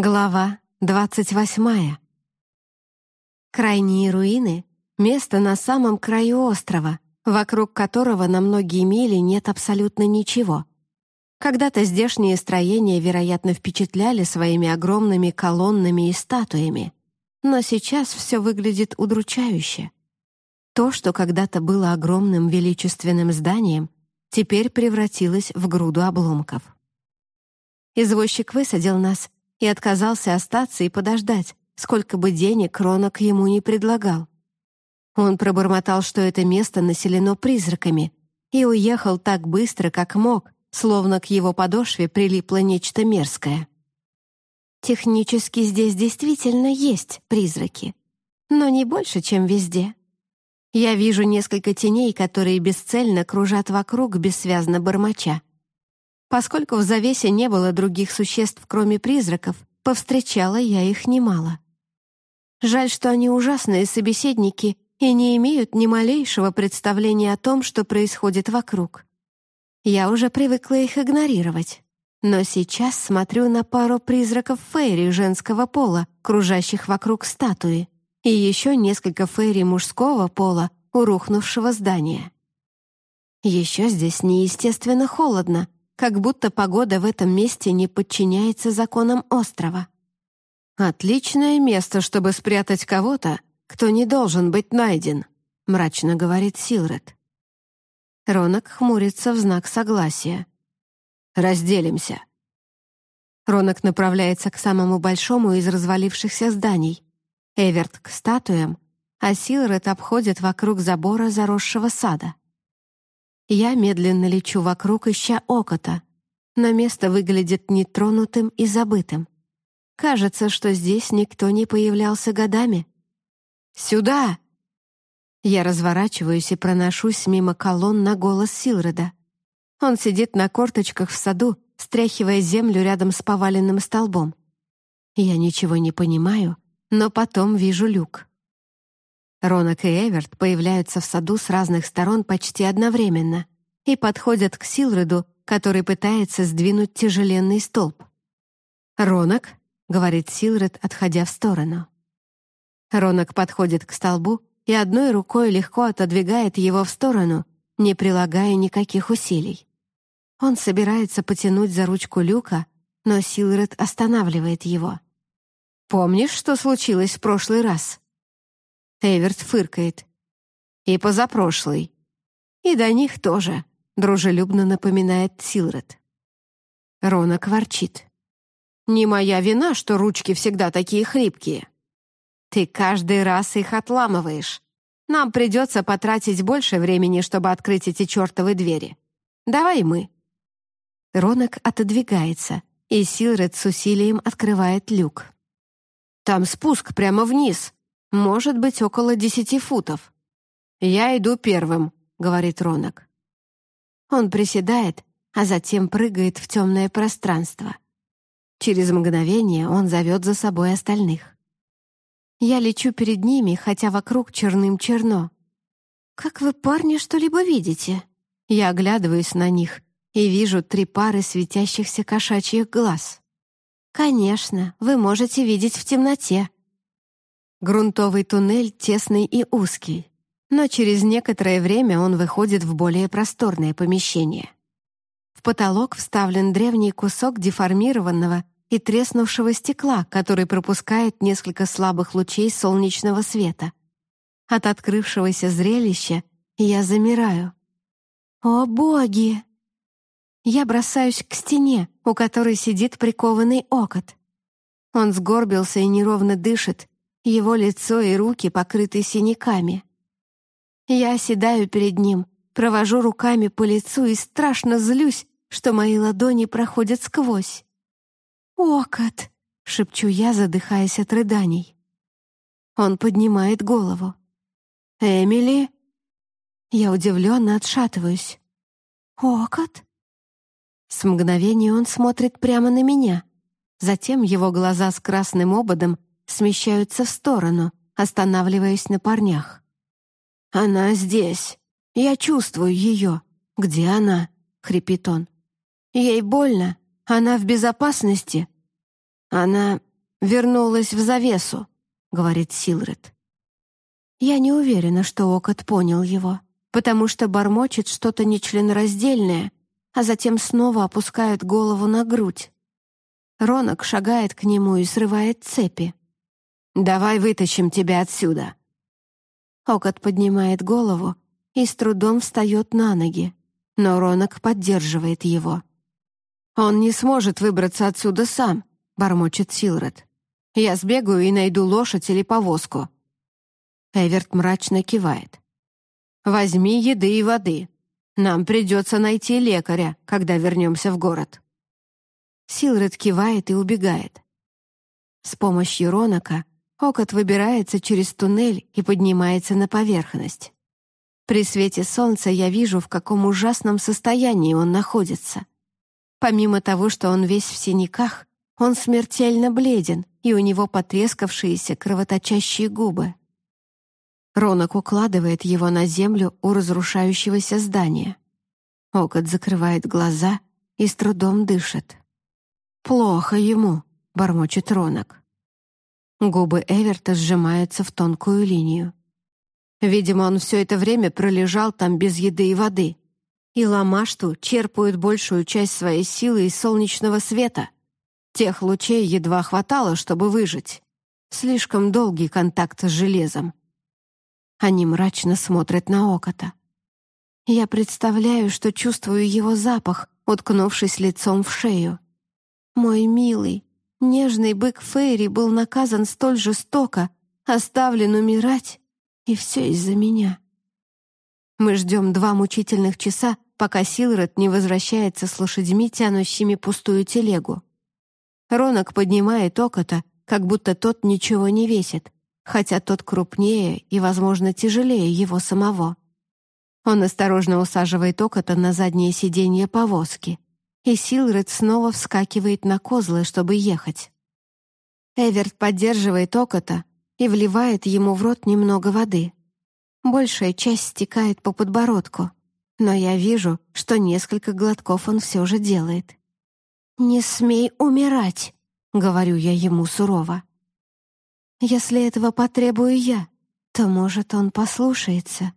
Глава двадцать восьмая. Крайние руины — место на самом краю острова, вокруг которого на многие мили нет абсолютно ничего. Когда-то здешние строения, вероятно, впечатляли своими огромными колоннами и статуями, но сейчас все выглядит удручающе. То, что когда-то было огромным величественным зданием, теперь превратилось в груду обломков. Извозчик высадил нас — и отказался остаться и подождать, сколько бы денег Ронок ему не предлагал. Он пробормотал, что это место населено призраками, и уехал так быстро, как мог, словно к его подошве прилипло нечто мерзкое. Технически здесь действительно есть призраки, но не больше, чем везде. Я вижу несколько теней, которые бесцельно кружат вокруг, бессвязно бормоча. Поскольку в завесе не было других существ, кроме призраков, повстречала я их немало. Жаль, что они ужасные собеседники и не имеют ни малейшего представления о том, что происходит вокруг. Я уже привыкла их игнорировать. Но сейчас смотрю на пару призраков фейри женского пола, кружащих вокруг статуи, и еще несколько фейри мужского пола у рухнувшего здания. Еще здесь неестественно холодно, как будто погода в этом месте не подчиняется законам острова. «Отличное место, чтобы спрятать кого-то, кто не должен быть найден», — мрачно говорит Силред. Ронок хмурится в знак согласия. «Разделимся». Ронок направляется к самому большому из развалившихся зданий. Эверт к статуям, а Силред обходит вокруг забора заросшего сада. Я медленно лечу вокруг, ища окота, но место выглядит нетронутым и забытым. Кажется, что здесь никто не появлялся годами. «Сюда!» Я разворачиваюсь и проношусь мимо колонн на голос Силреда. Он сидит на корточках в саду, стряхивая землю рядом с поваленным столбом. Я ничего не понимаю, но потом вижу люк. Ронок и Эверт появляются в саду с разных сторон почти одновременно и подходят к Силреду, который пытается сдвинуть тяжеленный столб. «Ронок», — говорит Силред, отходя в сторону. Ронок подходит к столбу и одной рукой легко отодвигает его в сторону, не прилагая никаких усилий. Он собирается потянуть за ручку люка, но Силред останавливает его. «Помнишь, что случилось в прошлый раз?» Эверт фыркает. «И позапрошлый. И до них тоже», — дружелюбно напоминает Силред. Рона ворчит. «Не моя вина, что ручки всегда такие хлипкие. Ты каждый раз их отламываешь. Нам придется потратить больше времени, чтобы открыть эти чертовы двери. Давай мы». Ронок отодвигается, и Силред с усилием открывает люк. «Там спуск прямо вниз», может быть, около десяти футов. «Я иду первым», — говорит Ронок. Он приседает, а затем прыгает в темное пространство. Через мгновение он зовет за собой остальных. Я лечу перед ними, хотя вокруг черным-черно. «Как вы, парни, что-либо видите?» Я оглядываюсь на них и вижу три пары светящихся кошачьих глаз. «Конечно, вы можете видеть в темноте», Грунтовый туннель тесный и узкий, но через некоторое время он выходит в более просторное помещение. В потолок вставлен древний кусок деформированного и треснувшего стекла, который пропускает несколько слабых лучей солнечного света. От открывшегося зрелища я замираю. «О, боги!» Я бросаюсь к стене, у которой сидит прикованный окот. Он сгорбился и неровно дышит, его лицо и руки покрыты синяками. Я оседаю перед ним, провожу руками по лицу и страшно злюсь, что мои ладони проходят сквозь. «Окот!» — шепчу я, задыхаясь от рыданий. Он поднимает голову. «Эмили?» Я удивленно отшатываюсь. «Окот?» С мгновения он смотрит прямо на меня. Затем его глаза с красным ободом смещаются в сторону, останавливаясь на парнях. «Она здесь. Я чувствую ее. Где она?» — хрипит он. «Ей больно. Она в безопасности?» «Она вернулась в завесу», — говорит Силред. Я не уверена, что Окот понял его, потому что бормочет что-то нечленораздельное, а затем снова опускает голову на грудь. Ронок шагает к нему и срывает цепи. «Давай вытащим тебя отсюда». Окот поднимает голову и с трудом встает на ноги, но Ронок поддерживает его. «Он не сможет выбраться отсюда сам», — бормочет Силред. «Я сбегаю и найду лошадь или повозку». Эверт мрачно кивает. «Возьми еды и воды. Нам придется найти лекаря, когда вернемся в город». Силред кивает и убегает. С помощью Ронака Окот выбирается через туннель и поднимается на поверхность. При свете солнца я вижу, в каком ужасном состоянии он находится. Помимо того, что он весь в синяках, он смертельно бледен, и у него потрескавшиеся кровоточащие губы. Ронок укладывает его на землю у разрушающегося здания. Окот закрывает глаза и с трудом дышит. «Плохо ему», — бормочет Ронок. Губы Эверта сжимаются в тонкую линию. Видимо, он все это время пролежал там без еды и воды. И Ламашту черпают большую часть своей силы из солнечного света. Тех лучей едва хватало, чтобы выжить. Слишком долгий контакт с железом. Они мрачно смотрят на Окота. Я представляю, что чувствую его запах, уткнувшись лицом в шею. Мой милый, нежный бык Фейри был наказан столь жестоко, оставлен умирать, и все из-за меня. Мы ждем два мучительных часа, пока Силред не возвращается с лошадьми, тянущими пустую телегу. Ронок поднимает окота, как будто тот ничего не весит, хотя тот крупнее и, возможно, тяжелее его самого. Он осторожно усаживает окота на заднее сиденье повозки и Силред снова вскакивает на козлы, чтобы ехать. Эверт поддерживает Окота и вливает ему в рот немного воды. Большая часть стекает по подбородку, но я вижу, что несколько глотков он все же делает. «Не смей умирать», — говорю я ему сурово. «Если этого потребую я, то, может, он послушается».